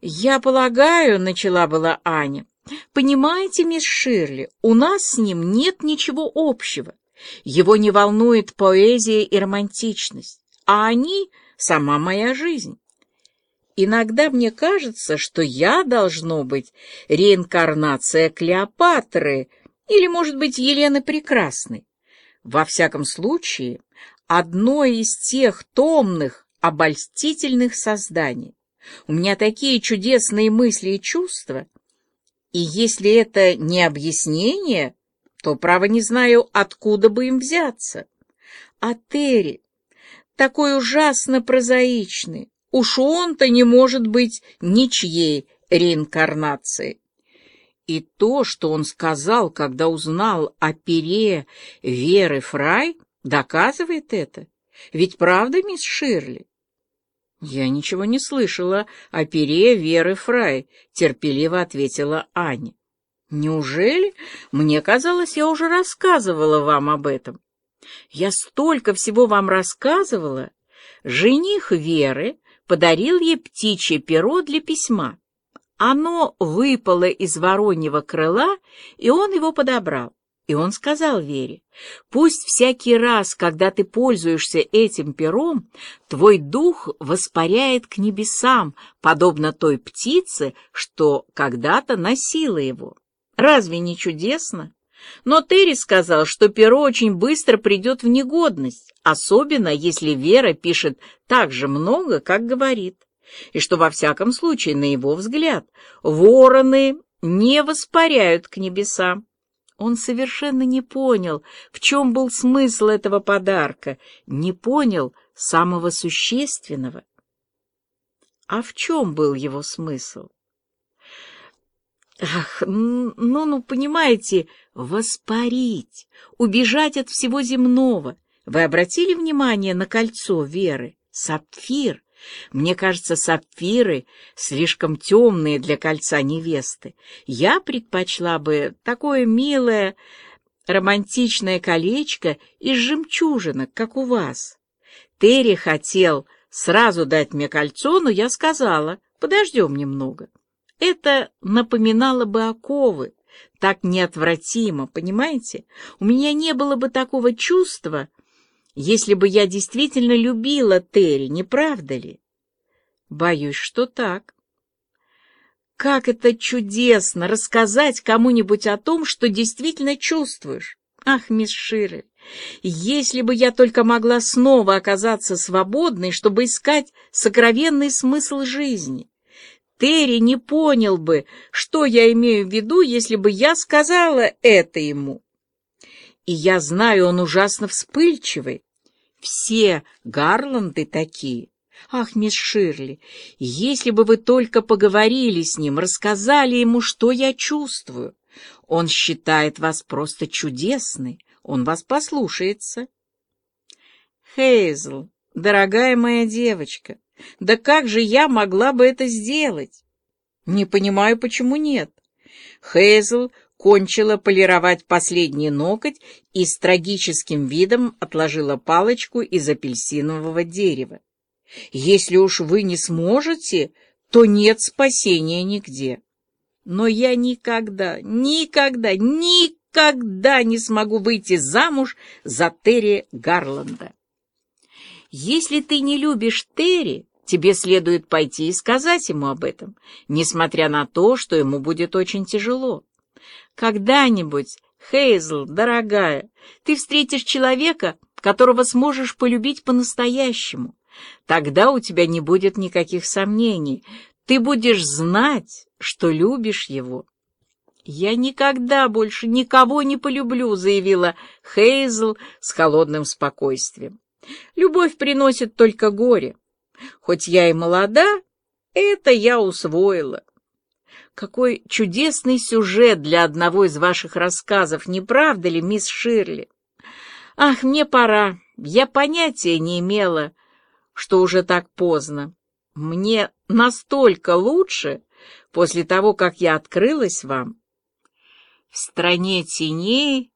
«Я полагаю», — начала была Аня, — «понимаете, мисс Ширли, у нас с ним нет ничего общего. Его не волнует поэзия и романтичность, а они — сама моя жизнь. Иногда мне кажется, что я, должно быть, реинкарнация Клеопатры или, может быть, Елены Прекрасной. Во всяком случае, одно из тех томных, обольстительных созданий. У меня такие чудесные мысли и чувства. И если это не объяснение, то, право, не знаю, откуда бы им взяться. А Терри, такой ужасно прозаичный, уж он-то не может быть ничьей реинкарнацией. И то, что он сказал, когда узнал о пере Веры Фрай, доказывает это. Ведь правда, мисс Ширли? «Я ничего не слышала о пере Веры Фрай», — терпеливо ответила Аня. «Неужели? Мне казалось, я уже рассказывала вам об этом. Я столько всего вам рассказывала. Жених Веры подарил ей птичье перо для письма. Оно выпало из вороньего крыла, и он его подобрал. И он сказал Вере, пусть всякий раз, когда ты пользуешься этим пером, твой дух воспаряет к небесам, подобно той птице, что когда-то носила его. Разве не чудесно? Но Терри сказал, что перо очень быстро придет в негодность, особенно если Вера пишет так же много, как говорит, и что во всяком случае, на его взгляд, вороны не воспаряют к небесам. Он совершенно не понял, в чем был смысл этого подарка, не понял самого существенного. А в чем был его смысл? Ах, ну, ну, понимаете, воспарить, убежать от всего земного. Вы обратили внимание на кольцо Веры? Сапфир, мне кажется, сапфиры слишком темные для кольца невесты. Я предпочла бы такое милое, романтичное колечко из жемчужинок, как у вас. Терри хотел сразу дать мне кольцо, но я сказала, подождем немного. Это напоминало бы оковы, так неотвратимо, понимаете? У меня не было бы такого чувства, если бы я действительно любила Терри, не правда ли? Боюсь, что так. Как это чудесно рассказать кому-нибудь о том, что действительно чувствуешь. Ах, мисс Ширель, если бы я только могла снова оказаться свободной, чтобы искать сокровенный смысл жизни. Терри не понял бы, что я имею в виду, если бы я сказала это ему. И я знаю, он ужасно вспыльчивый. Все Гарланды такие. Ах, мисс Ширли, если бы вы только поговорили с ним, рассказали ему, что я чувствую. Он считает вас просто чудесной, он вас послушается. Хейзл, дорогая моя девочка, да как же я могла бы это сделать? Не понимаю, почему нет. Хейзл кончила полировать последний ноготь и с трагическим видом отложила палочку из апельсинового дерева. Если уж вы не сможете, то нет спасения нигде. Но я никогда, никогда, никогда не смогу выйти замуж за Терри Гарланда. Если ты не любишь Терри, тебе следует пойти и сказать ему об этом, несмотря на то, что ему будет очень тяжело. Когда-нибудь, Хейзл, дорогая, ты встретишь человека, которого сможешь полюбить по-настоящему. Тогда у тебя не будет никаких сомнений. Ты будешь знать, что любишь его. «Я никогда больше никого не полюблю», — заявила Хейзл с холодным спокойствием. «Любовь приносит только горе. Хоть я и молода, это я усвоила. Какой чудесный сюжет для одного из ваших рассказов, не правда ли, мисс Ширли? Ах, мне пора. Я понятия не имела, что уже так поздно. Мне настолько лучше после того, как я открылась вам. В стране теней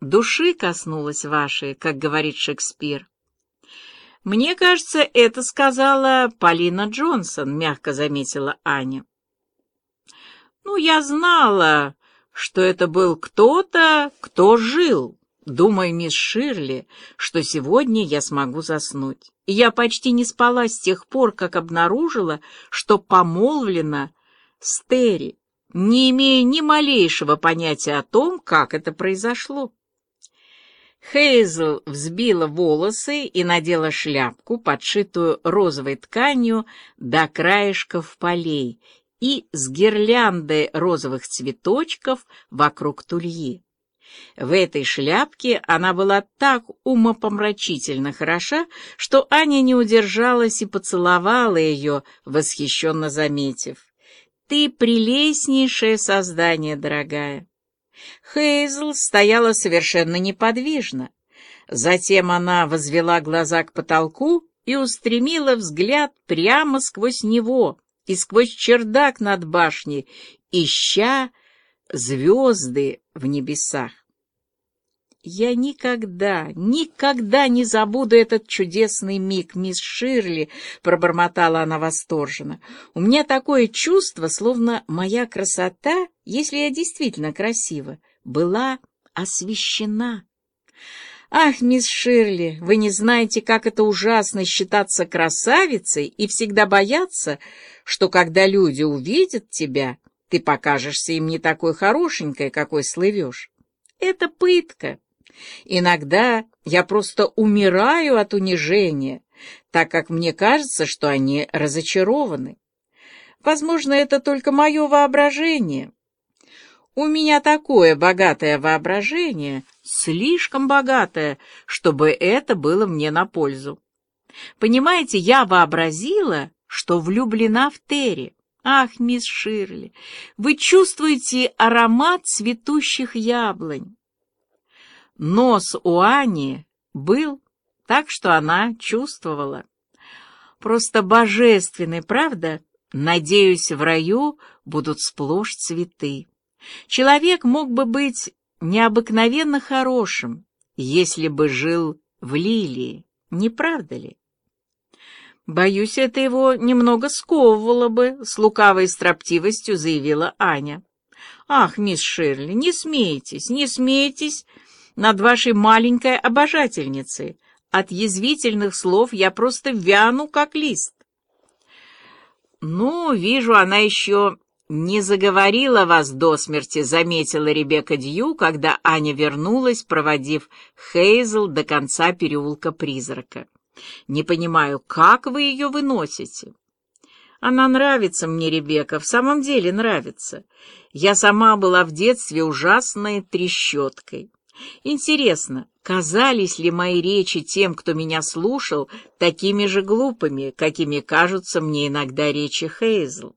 души коснулась вашей, как говорит Шекспир. «Мне кажется, это сказала Полина Джонсон», — мягко заметила Аня. «Ну, я знала, что это был кто-то, кто жил. Думаю, мисс Ширли, что сегодня я смогу заснуть. Я почти не спала с тех пор, как обнаружила, что помолвлена с Терри, не имея ни малейшего понятия о том, как это произошло. Хейзл взбила волосы и надела шляпку, подшитую розовой тканью до краешков полей и с гирляндой розовых цветочков вокруг тульи. В этой шляпке она была так умопомрачительно хороша, что Аня не удержалась и поцеловала ее, восхищенно заметив. «Ты прелестнейшее создание, дорогая!» Хейзл стояла совершенно неподвижно. Затем она возвела глаза к потолку и устремила взгляд прямо сквозь него и сквозь чердак над башней, ища звезды в небесах. «Я никогда, никогда не забуду этот чудесный миг, мисс Ширли», — пробормотала она восторженно. «У меня такое чувство, словно моя красота, если я действительно красива, была освещена». «Ах, мисс Ширли, вы не знаете, как это ужасно считаться красавицей и всегда бояться, что когда люди увидят тебя, ты покажешься им не такой хорошенькой, какой слывешь. Это пытка». Иногда я просто умираю от унижения, так как мне кажется, что они разочарованы. Возможно, это только мое воображение. У меня такое богатое воображение, слишком богатое, чтобы это было мне на пользу. Понимаете, я вообразила, что влюблена в Терри. Ах, мисс Ширли, вы чувствуете аромат цветущих яблонь. Нос у Ани был, так что она чувствовала. Просто божественный, правда? Надеюсь, в раю будут сплошь цветы. Человек мог бы быть необыкновенно хорошим, если бы жил в лилии, не правда ли? Боюсь, это его немного сковывало бы, с лукавой строптивостью заявила Аня. Ах, мисс Ширли, не смейтесь, не смейтесь над вашей маленькой обожательницей. От язвительных слов я просто вяну, как лист. «Ну, вижу, она еще не заговорила вас до смерти», — заметила Ребекка Дью, когда Аня вернулась, проводив Хейзел до конца переулка призрака. «Не понимаю, как вы ее выносите?» «Она нравится мне, Ребекка, в самом деле нравится. Я сама была в детстве ужасной трещоткой. Интересно, казались ли мои речи тем, кто меня слушал, такими же глупыми, какими кажутся мне иногда речи Хейзл?